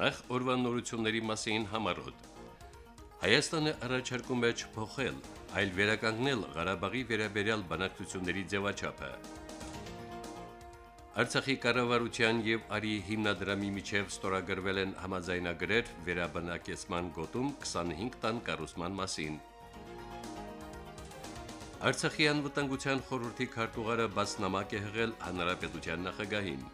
Նախ օրվան նորությունների մասին համարոտ։ Հայաստանը առաջարկում է չփոխել, այլ վերականգնել Ղարաբաղի վերաբերյալ բանակցությունների ձևաչափը։ Արցախի կառավարության եւ Արի հիմնադրամի միջև ստորագրվել են համաձայնագրեր վերաբնակեցման գոտում 25 տան կառուցման մասին։ Արցախի անվտանգության խորհրդի քարտուղարը բացնամակ է հղել հանրապետության նախագահին։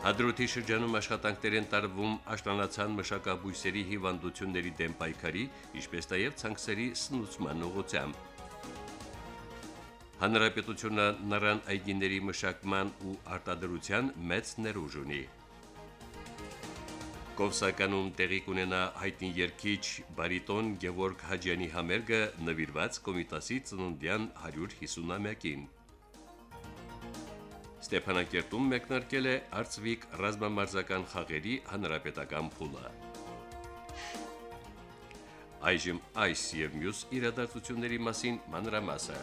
Հադրութի շրջանում աշխատանքներ են տարվում աշտանացան մշակաբույսերի հիվանդությունների դեմ պայքարի, ինչպես նաև ցանքսերի սնուցման ուղղությամբ։ Հանրապետությունը նռան այգիների մշակման ու արտադրության մեծ ներուժ ունի։ Կովսականում տեղի կունենա հայտնի երգիչ բարիտոն Գևորգ Հաջյանի համերգը նվիրված Կոմիտասի ծննդյան 150-ամյակին։ Ստեփանակերտում մեկնարկել է Արծվիկ ռազմամարզական խաղերի հանրապետական փուլը։ Այժմ այս եւ մյուս իրադարձությունների մասին մանրամասը։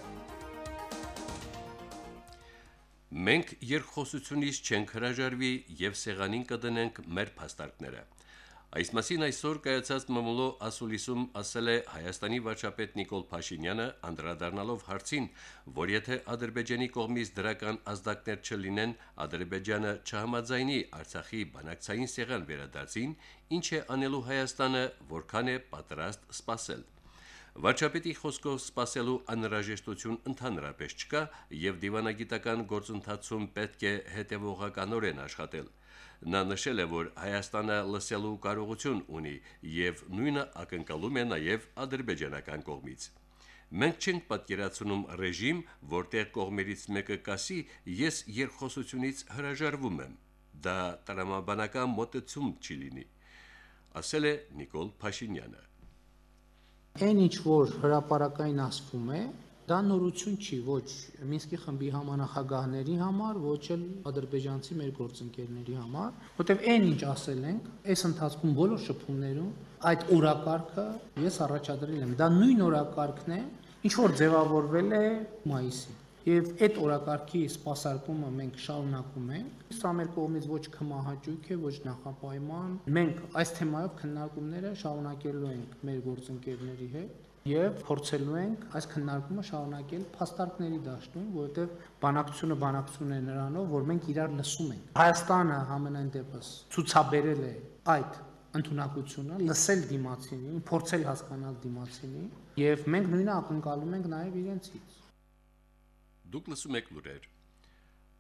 Մենք երկխոսությունից չենք հրաժարվի եւ սեղանին կդնենք մեր փաստարկները։ Այս մասին այսօր կայացած մամուլո ասուլիսում ասել է Հայաստանի վարչապետ Նիկոլ Փաշինյանը, անդրադառնալով հարցին, որ եթե Ադրբեջանի կողմից դրական ազդակներ չլինեն, Ադրբեջանը չհամաձայնի Արցախի բանակցային սեղան վերադարձին, ինչ է անելու Հայաստանը, որքան է պատրաստ սпасել։ Վարչապետի խոսքով սпасելու անհրաժեշտություն ընդհանրապես չկա եւ դիվանագիտական գործընթացում պետք է հետևողականորեն աշխատել։ Նա նշել է, որ Հայաստանը լսելու կարողություն ունի եւ նույնը ակնկալում է նաեւ ադրբեջանական կողմից։ Մենք չենք պատկերացնում ռեժիմ, որտեղ կողմերից մեկը կասի՝ ես երկխոսությունից հրաժարվում եմ։ Դա տրամաբանական մոտեցում չի լինի, ասել է Նիկոլ Փաշինյանը։ Այն ինչ որ հրաապարակային ասվում է, Դա նորություն չի ոչ Մինսկի խմբի համանախագահների համար, ոչ էլ ադրբեջանցի մեր գործընկերների համար, որտեվ այն ինչ ասել ենք, այս ընթացքում բոլոր շփումներում այդ օրակարգը ես առաջադրել եմ։ Դա նույն օրակարգն է, ինչ որ ձևավորվել է մայիսին։ Եվ այդ օրակարգի սպասարկումը մենք շարունակում ենք։ Սա մեր կողմից ոչ կմահաճույք է, ոչ նախապայման։ Մենք այս թեմայով քննարկումները շարունակելու ենք մեր գործընկերների հետ եւ փորձելու ենք այս քննարկումը շարունակել փաստարկների դաշտում, որովհետեւ բանակցությունը բանակցություն է նրանով, որ մենք իրար լսում ենք։ Հայաստանը համենայն դեպս ցուցաբերել է այդ ընդունակությունը, լսել դիմացինին, փորձել հասկանալ դիմացինին եւ մենք նույնը ակնկալում ենք նաեւ իրենցից։ Դուք լսում եք լուրեր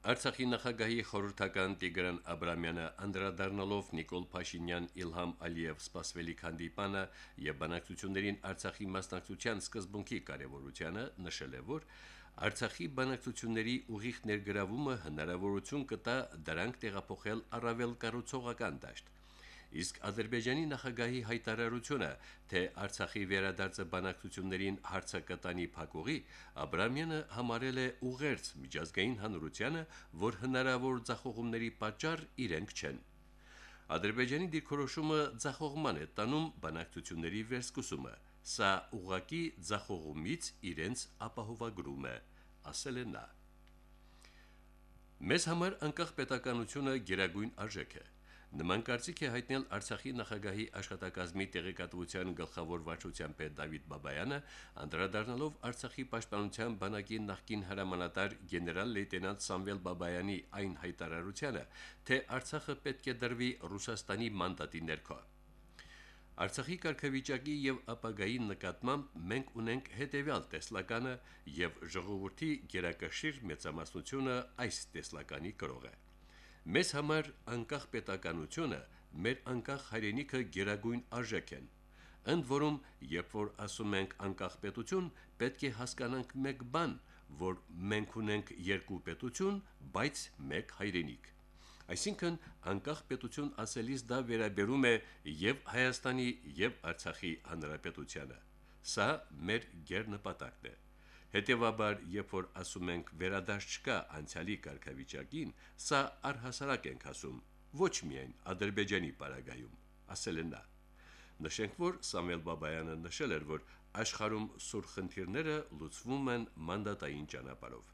Արցախի նախագահի խորհրդական Տիգրան Աբրամյանը անդրադառնալով Նիկոլ Փաշինյան Իլհամ Ալիև սպասվելիք հանդիպանը եւ բանակցություններին Արցախի մասնակցության սկզբունքի կարեւորությանը նշել է, որ Արցախի բանակցությունների ուղիղ ներգրավումը հնարավորություն կտա դրանք տեղափոխել առավել կառուցողական դաշտ իսկ Ադրբեջանի նախագահի հայտարարությունը, թե Արցախի վերադարձը բանակցություններին հարցակտանի փակուղի, Աբրամյանը համարել է ուղերձ միջազգային հանրությանը, որ հնարավոր ցախողումների պատճառ իրենք չեն։ Ադրբեջանի դիրքորոշումը ցախողման է տանում բանակցությունների վերսկսումը։ Սա ուղակի ցախողումից իրենց ապահովագրում է, ասել է նա։ Մեզ համար անկախ պետականությունը գերագույն արժեք է։ Նման կարծիք է հայտնել Արցախի նախագահի աշխատակազմի տեղեկատվության գլխավոր վարչության պետ Դավիթ Բաբայանը, անդրադառնալով Արցախի պաշտպանության բանակի նախկին հրամանատար գեներալ լեյտենանտ Սամվել Բաբայանի այն հայտարարությանը, թե Արցախը պետք է դրվի Ռուսաստանի մանդատի ներքո։ Արցախի կարգավիճակի եւ ապագայի նկատմամբ մենք ունենք հետեւյալ տեսլականը եւ ժողովրդի գերակշիռ մեծամասնությունը այս տեսլականի կրող է։ Մեզ համար անկախ պետականությունը, մեր անկախ հայրենիքը գերագույն արժեք են։ Ընդ որում, երբ որ ասում ենք անկախ պետություն, պետք է հասկանանք մեկ բան, որ մենք ունենք երկու պետություն, բայց մեկ հայրենիք։ Այսինքն անկախ պետություն ասելիս դա վերաբերում է եւ Հայաստանի եւ Արցախի հանրապետությանը։ Սա մեր ģերնպատակն է։ Հետևաբար, երբ որ ասում ենք վերադարձ չկա անցյալի կարգավիճակին, սա առհասարակ ենք ասում, ոչ միայն Ադրբեջանի պարագայում, ասել է նա։ Նշենք, որ Սամվել Բաբայանը նշել էր, որ աշխարհում սուր խնդիրները լուծվում են մանդատային ճանապարհով։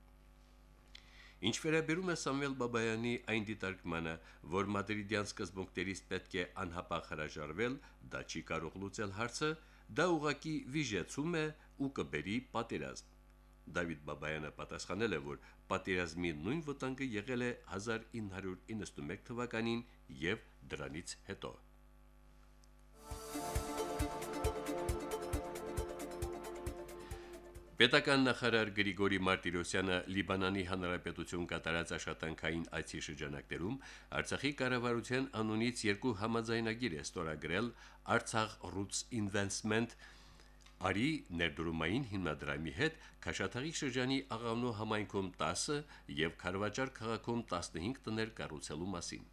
Ինչ վերաբերում է Սամվել Բաբայանի այն դիտարկմանը, որ մադրիդյան սկզբունքներից պետք է անհապաղ հրաժարվել, դա չի կարող լուծել հարցը, դա ուղակի վիժեցում է ու կբերի պատերազմ։ Դավիթ Բաբայանը պատասխանել է, որ պատերազմի նույն վտանգը եղել է 1991 թվականին եւ դրանից հետո։ Պետական նախարար Գրիգորի Մարտիրոսյանը Լիբանանի Հանրապետություն կատարած աշխատանքային այցի շրջանակներում Արցախի կառավարության անունից երկու համաձայնագիր է ստորագրել Artsakh Roots Investment արի ներդրումային հիմնադրամի հետ Քաշաթաղի շրջանի Աղավնո համայնքում 10 եւ Խարվաճար քաղաքում 15 տներ կառուցելու մասին։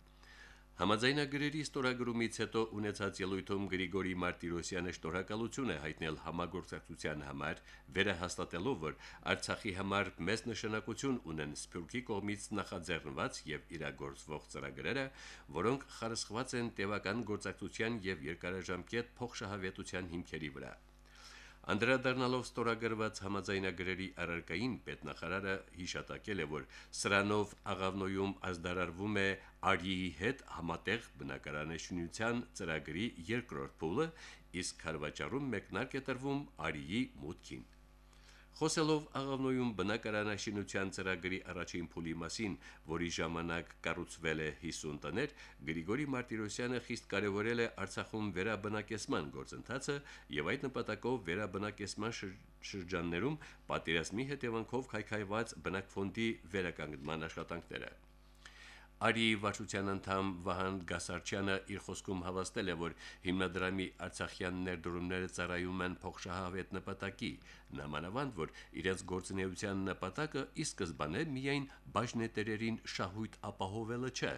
Համաձայնագրերի ստորագրումից հետո ունեցած ելույթում Գրիգորի Մարտիրոսյանը շնորհակալություն է հայտնել համագործակցության համար, վերահաստատելով, որ Արցախի համար մեծ նշանակություն ունեն Սփյուռքի կողմից նախաձեռնված եւ իրագործվող ծրագրերը, որոնք խարսխված են տևական գործակցության եւ երկարաժամկետ փոխշահավետության հիմքերի վրա։ Անդրադառնալով ստորագրված համաձայնագրերի առարկային պետնախարարը հիշատակել է, որ սրանով աղավնոյում ազդարարվում է Արիի հետ համատեղ բնակարանաշինության ծրագրի երկրորդ փուլը, իսկ Խարվաճարում մեկնարկ է տրվում Արիի մուտքին։ Խոսելով աղավնոյում բնակարանաշինության ծրագրի առաջին փուլի մասին, որի ժամանակ կառուցվել է 50 տներ, Գրիգորի Մարտիրոսյանը խիստ կարևորել է Արցախում վերաբնակեցման գործընթացը եւ այդ նպատակով վերաբնակեցման շրջաններում պատերազմի հետևանքով քայքայված բնակֆոնդի վերականգնման աշխատանքները։ Արի վարչության անդամ Վահան Գասարչյանը իր խոսքում հավաստել է, որ հիմնադրամի Արցախյան ներդրումները ծառայում են փոխշահավետ նպատակի, նամանավանդ որ իրենց գործունեության նպատակը ի սկզբանե միայն բաժնետերերին շահույթ ապահովելը չէ,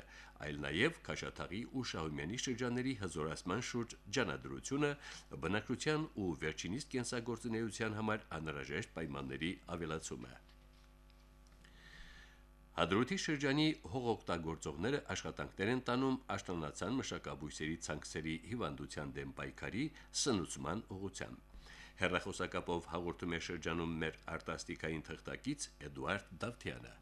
այլ նաև Քաշաթաղի ու Շահումյանի շրջանների հզորացման շուրջ ջանադրությունը, բնակչության ու վերջինիս կենսագործունեության համար անհրաժեշտ պայմանների ավելացումը։ Հադրութի շրջանի հողօգտագործողները աշխատանքներ են տանում աշտանացան մշակաբույսերի ցանքսերի հիվանդության դեմ պայքարի սնուցման ուղղությամբ։ Հերրախոսակապով հաղորդում է շրջանում մեր արտասթիկային թղթակից Էդուարդ Դավթյանը։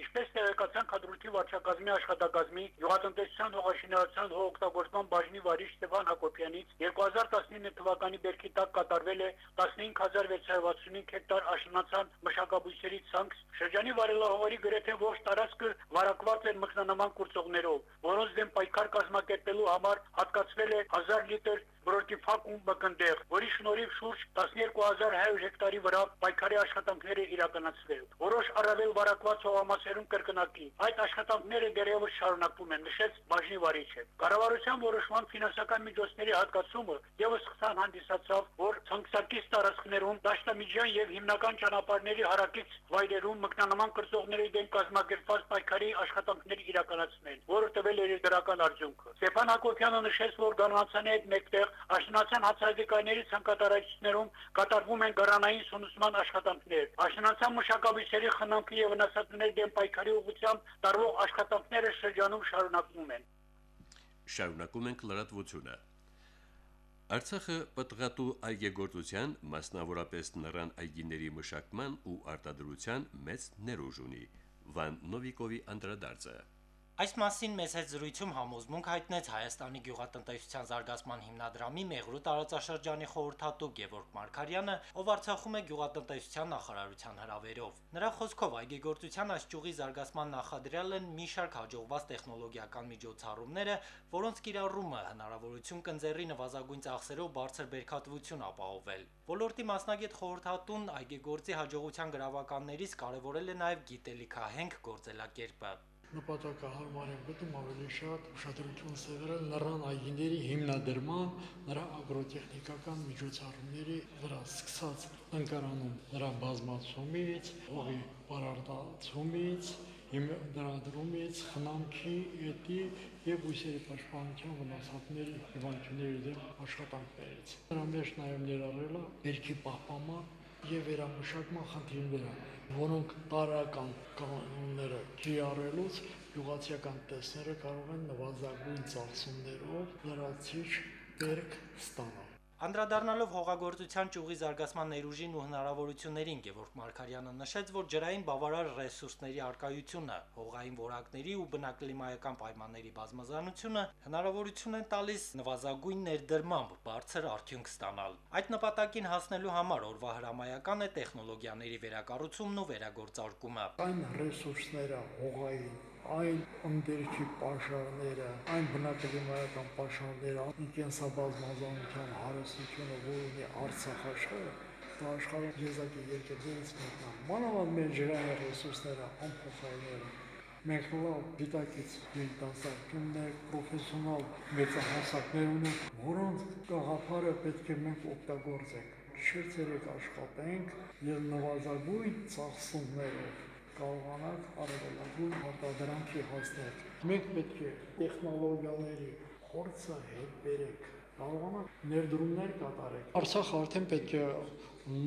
Ինչպես տեղեկացան կադրույթի վարչակազմի աշխատակազմի յուղատնտեսության հողաշինարարության հողօգտագործման բաժնի վարիչ Ստեփան Հակոբյանից 2019 թվականի բերքի տակ կատարվել է 15665 հեկտար աշնանացան մշակաբույսերի ցանց, շրջանի վարելահողերի գրեթե ողջ տարածքը վարակված էր մկնանման կուրծողներով, որոնց դեմ պայքար կազմակերպելու համար հատկացվել է 1000 լիտր բրոկի ֆակում բկնդեղ, որի շնորհիվ շուրջ 12100 հեկտարի վրա պայքարի աշխատանքները իրականացվել։ Որոշ առավել վարակված հողամասերում կրկնակի։ Այդ աշխատանքները դեռևս շարունակվում են, նշեց բաժնի վարիչը։ Կառավարության որոշման ֆինանսական միջոցների հատկացումը եւս խթան հանդիսացավ, որ ցանկացակից տարածքներում դաշտամիջյան եւ հիմնական ճանապարհների հարակից վայրերում մկնանման կրծողների դեմ կազմակերպված պայքարի աշխատանքներ իրականացնել, որը տվել էր դրական արդյունքը։ Ստեփան Հակոբյանը նշեց, որ գանացանի հետ մեկտեղ աշնանացան հացահատիկայների ցանկատարություններում կատարվում են գրանային սնուցման աշխատանքներ։ Աշնանացան մշակաբույսերի խնամքի եւ վնասատուների դեմ պայքարի ուղղությամբ տարվող աշխատանքները շրջանում շարունակվում են։ Շարունակում ենք լրատվությունը։ Արցախը պատղատու այգեգործության, մասնավորապես նռան այգիների մշակման ու արտադրության մեծ ներուժ ունի։ Վան Նովիկովի անդրադարձը Այս մասին մեծ հետ զրույցում համոզմունք հայտնեց Հայաստանի գյուղատնտեսության զարգացման հիմնադրամի Մեղրու տարածաշրջանի խորհրդատու Գևորգ Մարկարյանը, ով Արցախում է գյուղատնտեսության նախարարության հրավերով։ Նրա խոսքով այգեգործության այս ճյուղի զարգացման նախադրյալ են մի շարք հաջողված տեխնոլոգիական միջոցառումները, որոնց կիրառումը հնարավորություն կընձեռի նվազագույն ծախսերով բարձր բերքատվություն ապահովել։ Ոլորտի մասնագետ խորհրդատուն այգեգործի հաջողության գրավականներից կարևորել է նաև գիտելիքահենք գործելակերպը նպատակահարմար եմ գտնում ավելի շատ ուշադրություն սեղրել նռան այգիների հիմնադրման, նրա ագրոտեխնիկական միջոցառումների վրա սկսած ընկարանում նրա բազմացումից, հողի բարարտացումից, հիմնադրումից, խնամքի, էտի եւ բույսերի պաշտպանության վնասատների հիվանդությունների դեմ աշխատանքներից։ Նրա մեջ նաեւ ներառել է երկի պահպանման եւ վերամշակման խնդիրները, որոնք տարական կանոնները կիրառելուց յուղացիական տեսները կարող են նվազագույն ծախսումներով լրացիչ բերք ստանալ։ Անդրադառնալով հողագործության ճյուղի զարգացման ներուժին ու հնարավորություններին Գևորգ Մարկարյանը նշեց, որ ջրային բավարար ռեսուրսների արկայությունը, հողային որակների ու բնակլիմայական պայմանների բազմազանությունը հնարավորություն են տալիս նվազագույն ներդրմամբ բարձր արդյունք ստանալ։ Այդ նպատակին հասնելու համար օրվա հրամայական է տեխնոլոգիաների վերակառուցումն ու վերագործարկումը։ Այն ռեսուրսները հողային այն ընդերքի պաշարները, այն բնակլիմայական պաշարները, ինքենսաբազմազանության հարստությունը, որ ունի Արցախաշարը, դա աշխարհում եզակի երկրներից մեկն է։ Մանավանդ մեր ջրային ռեսուրսները անփոխարինելի մենք լավ դիտակից երիտասարդություններ, պրոֆեսիոնալ մեծահասակներ ունենք, որոնց գաղափարը պետք է մենք օգտագործենք, շերտերեք աշխատենք եւ նվազագույն ծախսումներով կարողանանք արևելագույն արտադրանքի հասնել։ Մենք պետք է տեխնոլոգիաների փորձը հետ բերենք կարողանանք ներդրումներ կատարել։ Արցախը արդեն պետք է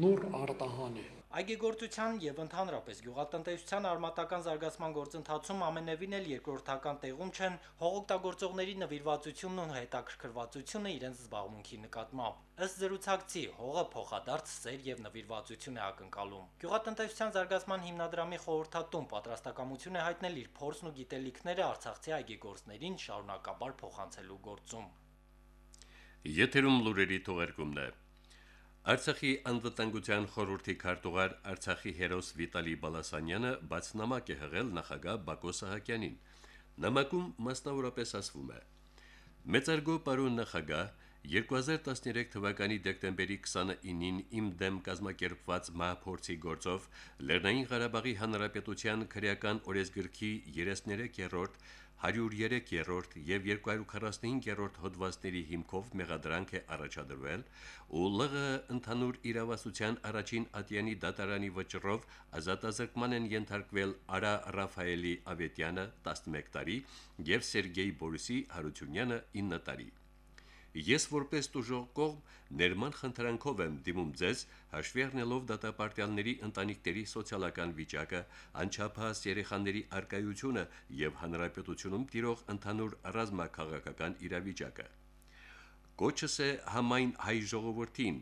նոր արտահանի Այգեգործության եւ ընդհանրապես գյուղատնտեսության արմատական զարգացման գործընթացում ամենևին էլ երկրորդական տեղում չեն հողօգտագործողների նվիրվածությունն ու հետաքրքրվածությունը իրենց զբաղմունքի նկատմամբ։ Ըստ զրուցակցի, հողը փոխադարձ սեր եւ նվիրվածություն է ակնկալում։ Գյուղատնտեսության զարգացման հիմնադրամի խորհրդատուն պատրաստակամություն է հայտնել իր փորձն ու գիտելիքները Արցախցի այգեգործներին շարունակաբար փոխանցելու գործում։ Եթերում լուրերի թողարկումն է։ Արցախի անվտանգության խորհրդի քարտուղար Արցախի հերոս Վիտալի Բալասանյանը բաց նամակ է հղել նախագահ Բակո Սահակյանին։ Նամակում մասնավորապես ասվում է. Մեծարգո պարոն նախագահ 2013 թվականի դեկտեմբերի 29-ին իմ դեմ կազմակերպված մահփորձի գործով Լեռնային Ղարաբաղի Հանրապետության քրեական օրենսգրքի 33-րդ 103-րդ եւ 245-րդ հոդվածների հիմքով մեղադրանք է առաջադրվել ու ԼՂ ընդհանուր իրավասության առաջին ատյանի դատարանի վճռով ազատազրկման են ենթարկվել Արա Ռաֆայելի Ավետյանը 11 տարի եւ Սերգեյ Բորիսի Հարությունյանը 9 տարի Ես որպես դժող կողմ ներման խնդրանքով եմ դիմում ձեզ հաշվի առնելով դատապարտյալների ընտանիքների սոցիալական վիճակը, անչափահաս երեխաների արկայությունը եւ հանրապետությունում տիրող ընդհանուր ռազմաքաղաքական իրավիճակը։ Կոչս է համայն հայ ժողովրդին.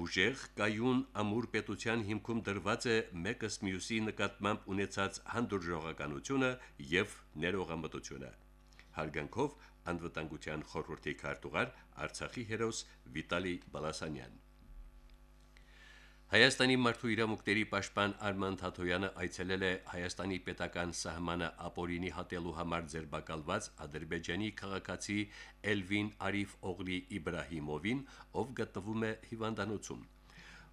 Ուժեղ կայուն ամուր պետության հիմքում դրված է մեկս մյուսի նկատմամբ ունեցած հանդուրժողականությունը եւ ներողամտությունը հարգանքով անվտանգության խորհրդի քարտուղար Արցախի հերոս Վիտալի Բալասանյան Հայաստանի մարդու իրավունքների պաշտպան Արման Թաթոյանը այցելել է Հայաստանի պետական սահմանը ապօրինի հատելու համար ձերբակալված Ադրբեջանի քաղաքացի Էլվին Արիֆ Օղլի Իբրահիմովին, ով գտնվում է հիվանդանոցում։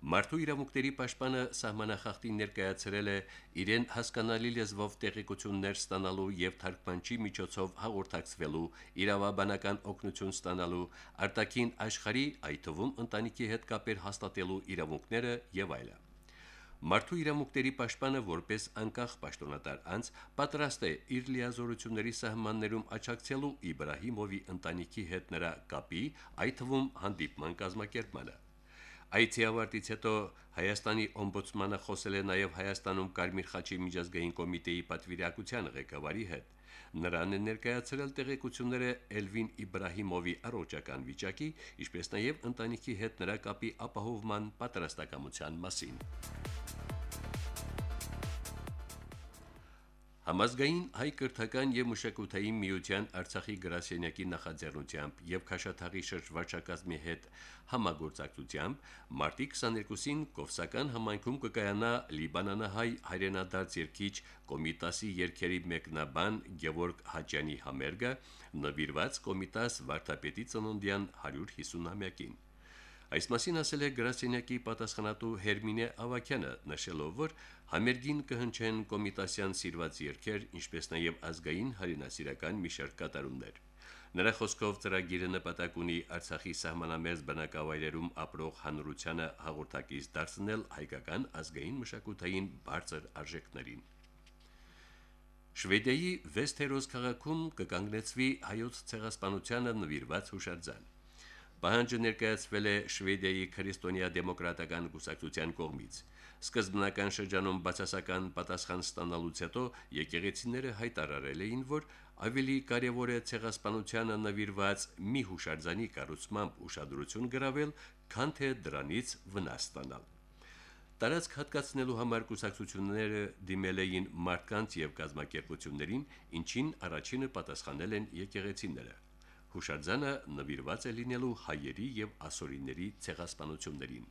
Մարդու իրավունքների պաշտպանը սահմանախախտին ներկայացրել է իրեն հասկանալի լեզվով տեղեկություններ ստանալու եւ թարգմանչի միջոցով հաղորդակցվելու, իրավաբանական օգնություն ստանալու, արտաքին աշխարհի, այդ թվում ընտանիքի հետ կապեր հաստատելու իրավունքները եւ այլն։ Մարդու իրավունքների պաշտպանը որպես անկախ պաշտոնատար անձ պատրաստ է իր լիազորությունների սահմաններում աչակցելու Իբրահիմովի ընտանիքի հետ նրա կապի, այդ թվում հանդիպման կազմակերպմանը։ Այցի ավարտից հետո Հայաստանի օմբուդսմանը խոսել է նաև Հայաստանում Կարմիր խաչի միջազգային կոմիտեի պատվիրակության ղեկավարի հետ։ Նրան է ներկայացրել տեղեկությունները Էլվին Իբրահիմովի առողջական վիճակի, ինչպես նաև ընտանիքի հետ նրա կապի ապահովման պատրաստակամության մասին։ Համազգային հայ կրթական եւ մշակութային միության Արցախի գրասենյակի նախաձեռնությամբ եւ Քաշաթաղի շրջվարչակազմի հետ համագործակցությամբ մարտի 22-ին Կովսական համայնքում կկայանա Լիբանանահայ հայրենադարձ երկիչ Կոմիտասի երկերի մեկնաբան Գևորգ Հաճյանի համերգը նվիրված Կոմիտաս վարդապետի ծննդյան 150-ամյակին։ Այս մասին ասել է գրասենյակի պատասխանատու Հերմինե Ավակյանը, նշելով, որ համերգին կհնչեն կոմիտասյան սիրված երգեր, ինչպես նաև ազգային հայրենասիրական մի շարք կատարումներ։ Նրա խոսքով ծրագիրը նպատակ ունի Արցախի սահմանամերձ բնակավայրերում ապրող հանրությանը հաղորդակից դարձնել հայկական ազգային մշակութային բարձր արժեքներին։ Շվեդիայի Վեսթերոս քաղաքում կկանգնեցվի հայոց ցեղասպանությանը նվիրված հուշարձան։ Պահանջը ներկայացվել է Շվեդիայի քրիստոնյա դեմոկրատական կուսակցության կողմից։ Սկզբնական շրջանում բացասական պատասխան ստանալուց հետո եկեղեցիները հայտարարել էին, որ ավելի կարևոր է ցեղասպանությանը նվիրված մի հուշարձանի կառուցմամբ ուշադրություն գրավել, քան թե դրանից վնաս ստանալ։ Տարածք հատկացնելու համար կուսակցությունները դիմել էին մարդկանց եւ գազམ་ակերպություններին, ինչին առաջինը պատասխանել են եկեղեցիները։ Հուշարձանը նվիրված է լինելու հայերի եւ ասորիների ցեղասպանություններին։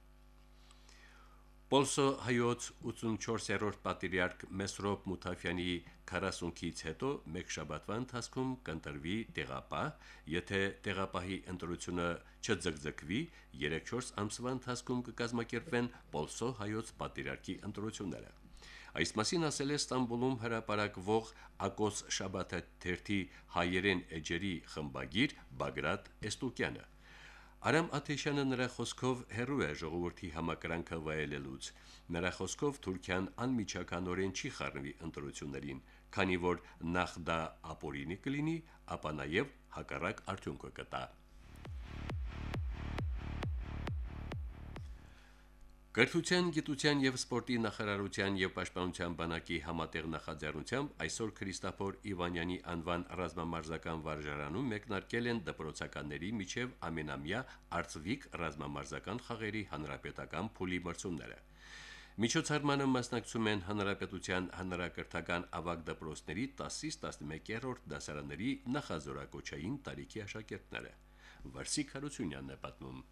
Պոլսո հայոց 84-րդ պատրիարք Մեսրոպ Մութաֆյանի 40-ից հետո մեկ շաբաթվա ընթացքում կընտրվի տեղապահ, եթե տեղապահի ընտրությունը չձգձգվի, 3-4 ամսվա ընթացքում կկազմակերպվեն Պոլսո հայոց պատրիարքի ընտրությունները։ Այս մասին ասել է Ստամբուլում հրապարակվող Ակոս Շաբաթը թերթի հայերեն էջերի խմբագիր Բագրատ Էստուկյանը։ Արամ Աթեշյանը նրա խոսքով հերու է ժողովրդի համակրանքը վայելելուց։ Նրա խոսքով Թուրքիան անմիջականորեն չի խառնվի ընտրություններին, քանի որ նախ դա ապօրինի կլինի, ապա նաև հակառակ արդյունքը կտա։ Կրթության, գիտության եւ սպորտի նախարարության եւ պաշտպանության բանակի համատեղ նախաձեռնությամբ այսօր Քրիստոֆոր Իվանյանի անվան ռազմամարզական վարժարանում մեկնարկել են դպրոցականների միջև ամենամյա Արծվիկ ռազմամարզական խաղերի հանրապետական փուլի մրցումները։ Միջոցառմանը մասնակցում են հանրապետության հանրակրթական ավագ դպրոցների 10-ից 11-րդ դասարանների նախազորակոչային տարիքի աշակերտները։ Վարսիկ Հարությունյանն է պատմում.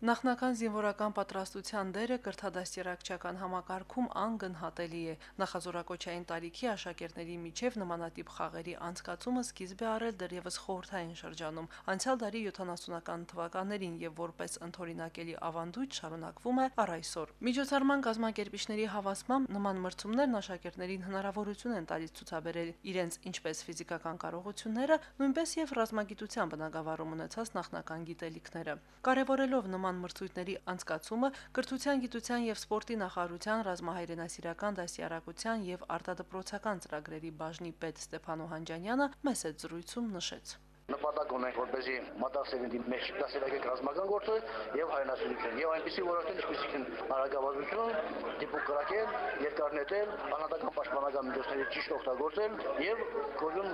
Նախնական զինվորական պատրաստության դերը կրթադաստիարակչական համակարգում անգնահատելի է։ Նախազորակոչային տարիքի աշակերտների միջև նմանատիպ խաղերի անցկացումը սկիզբ է առել դեռևս խորհրդային շրջանում։ Անցյալ դարի 70-ական թվականներին եւ որպես ընդօրինակելի ավանդույթ շարունակվում է առ այսօր։ Միջոցառման կազմակերպիչների հավաստմամբ նման մրցումներն աշակերտներին հնարավորություն են տալիս ցուցաբերել իրենց ինչպես ֆիզիկական կարողությունները, նույնպես եւ ռազմագիտության բնագավառում ունեցած նախնական գիտելիքները։ Կարևորելով նման նման մրցույթների անցկացումը կրթության, գիտության եւ սպորտի նախարարության ռազմահայրենասիրական դասյարակության եւ արտադրոցական ծրագրերի բաժնի պետ Ստեփանո Հանջանյանը մեծ զրույցում նշեց նպատակ ունենք, որպեսզի մատաղ սերնդի մեջ դասերակեք ռազմական գործը եւ հայրենասիրություն եւ այնպիսի ոլորտներ, ինչպիսիք են արագավազություն, դիպուկ կրակել, երկարնետել, անհատական պաշտպանական միջոցների ճիշտ օգտագործել եւ կորյուն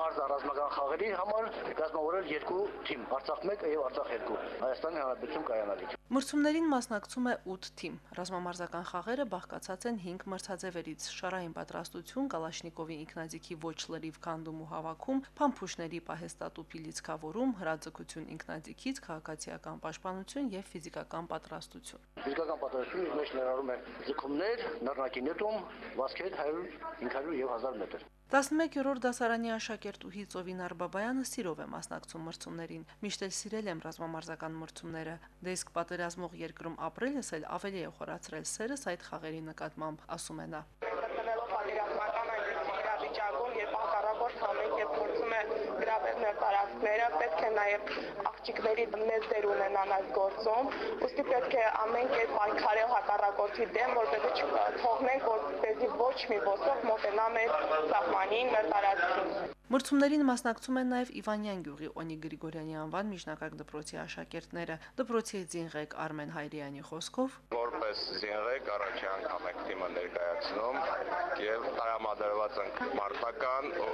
մարզ ռազմական խաղերի համար կազմավորել երկու թիմ՝ Արցախ 1 եւ Արցախ 2 Հայաստանի Հանրապետություն կայանալիք։ Մրցումներին մասնակցում է 8 թիմ։ Ռազմամարզական խաղերը բաղկացած են 5 մրցաձևերից՝ շարային պատրաստություն, Կալաշնիկովի ինքնաձիգի ոչ լրիվ քանդում ու հավաքում, փամփուշտների պահեստատ հաստատուփի լիցքավորում, հրաձգություն ինքնաձիգից, քաղաքացիական պաշտպանություն եւ ֆիզիկական պատրաստություն։ Ֆիզիկական պատրաստությունը մեջ ներառում է ձգումներ, նռնակի նետում, վազքեր 100, 500 եւ 1000 մետր։ 11-րդ դասարանի աշակերտուհի Ծովինար Բաբայանը սիրով է մասնակցում մրցումներին։ Միշտ էլ սիրել եմ ռազմամարզական մրցումները։ Դե իսկ պատերազմող երկրում ապրելս էլ ավելի է խորացրել սերս այդ խաղերի նկատմամբ, ասում է նա։ Գտնելով պատերազմական այնպիսի իրավիճակում, երբ անկառավարտ համենք եւ փորձում է գրավել տարածքները, պետք է նաեւ աղջիկների մեծ դեր ունենան այս գործում։ Ոստի պետք է ամեն կերպ պայքարել հակառակորդի դեմ, որպեսզի չթողնենք, որպեսզի ոչ մի ոսով մոտենա մեր սահմանին, մեր տարածքին։ Մրցումներին մասնակցում են նաև Իվանյան գյուղի Օնի Գրիգորյանի անվան միջնակարգ դպրոցի աշակերտները։ Դպրոցի զինղեկ Արմեն Հայրյանի խոսքով. Որպես զինղեկ առաջի անգամ եք թիմը ներկայացնում եւ տրամադրված ենք մարտական ու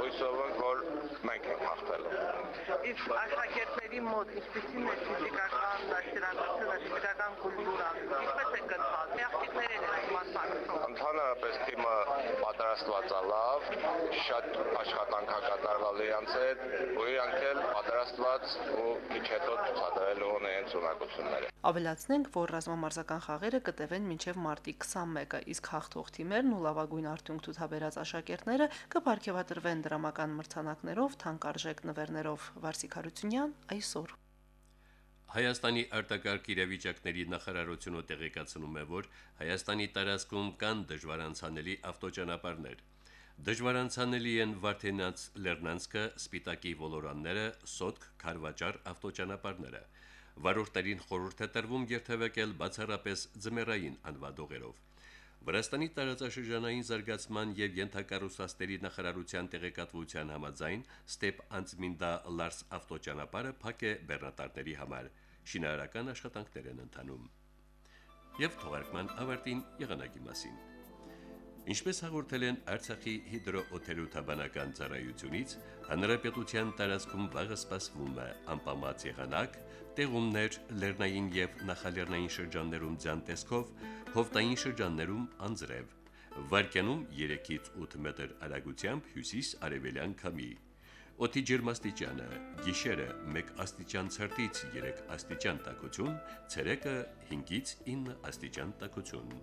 հույսով ենք որ մենք ենք հաղթելու։ Իսկ աշակերտների մոտ ինչպեսին է ֆիզիկական դաստիարակությունը, ֆիզիկական կուլտուրան, ինչպես է կնքված։ Աղջիկները են մասնակցում։ Ընդհանրապես թիմը պատրաստված է լավ, շատ աշխատանք կատարվել իրանց հետ, ու իրանք էլ պատրաստված ու քիչ հետո ցուցադրելու են իրենց ունակությունները։ Ավելացնենք, որ ռազմամարզական խաղերը կտևեն մինչև մարտի 21-ը, իսկ հաղթող թիմերն ու լավագույն արդյունք ցուցաբերած աշակերտները կպարգևատրվեն դրամական մրցանակներով, թանկարժեք նվերներով։ Վարսիկ Հարությունյան այսօր Հայաստանի արտակարգ իրավիճակների նախարարությունը տեղեկացնում է, որ Հայաստանի տարածքում կան դժվարանցանելի ավտոճանապարհներ։ Դժվարանցանելի են Վարդենանց Լեռնանցկը, Սպիտակի ոլորանները, Սոտք, Խարվաճար ավտոճանապարհները։ Վարորդներին խորհուրդ է տրվում երթևեկել բացառապես ձմեռային անվադողերով։ Վրաստանի տարածաշրջանային զարգացման եւ յենթակառուցվածքների նախարարության տեղեկատվության համաձայն Ստեփ Անցմինդա Լարս ավտոճանապարհը փակ է բեռնատարների համար շինարարական աշխատանքներ են ընթանում։ Եվ թողարկման ավարտին եղանակի մասին։ Ինչպես հաղորդել են Արցախի հիդրոօթերոթաբանական ծառայությունից, հանրապետության տարածքում վաղը սպասվում է անպամած եղանակ, տեղումներ լեռնային եւ նախալեռնային շրջաններում ձյան տեսքով, հովտային շրջաններում անձրև։ Վարկյանում 3-ից 8 մետր արագությամբ հյուսիս-արևելյան քամի։ Օդի ջերմաստիճանը՝ գիշերը 1 աստիճան ցրտից 3 աստիճան տաքություն, ցերեկը 5-ից 9 աստիճան տաքություն։